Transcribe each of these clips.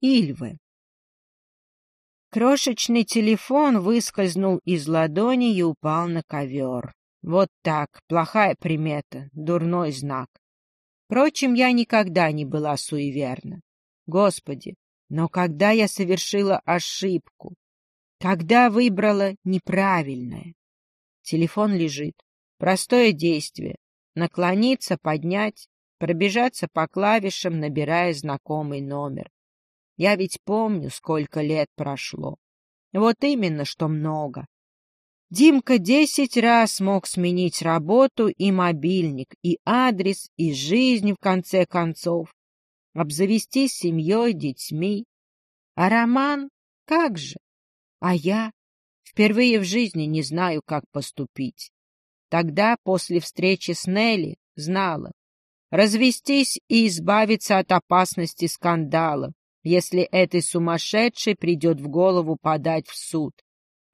Ильвы. Крошечный телефон выскользнул из ладони и упал на ковер. Вот так, плохая примета, дурной знак. Впрочем, я никогда не была суеверна. Господи, но когда я совершила ошибку? Когда выбрала неправильное? Телефон лежит. Простое действие. Наклониться, поднять, пробежаться по клавишам, набирая знакомый номер. Я ведь помню, сколько лет прошло. Вот именно, что много. Димка десять раз мог сменить работу и мобильник, и адрес, и жизнь, в конце концов. Обзавестись семьей, детьми. А Роман? Как же? А я? Впервые в жизни не знаю, как поступить. Тогда, после встречи с Нелли, знала. Развестись и избавиться от опасности скандала, если этой сумасшедшей придет в голову подать в суд.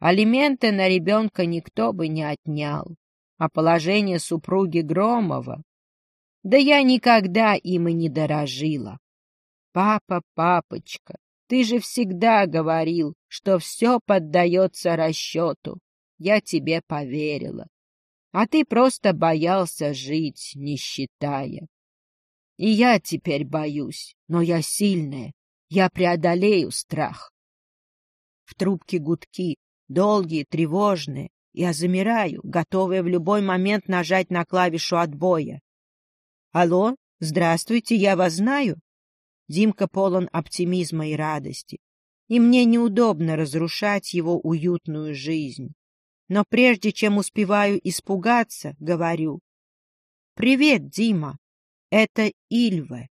Алименты на ребенка никто бы не отнял. А положение супруги Громова... Да я никогда им и не дорожила. Папа, папочка, ты же всегда говорил, что все поддается расчету. Я тебе поверила. А ты просто боялся жить, не считая. И я теперь боюсь, но я сильная, я преодолею страх. В трубке гудки, долгие, тревожные. Я замираю, готовая в любой момент нажать на клавишу отбоя. «Алло, здравствуйте, я вас знаю?» Димка полон оптимизма и радости, и мне неудобно разрушать его уютную жизнь. Но прежде чем успеваю испугаться, говорю. «Привет, Дима, это Ильва».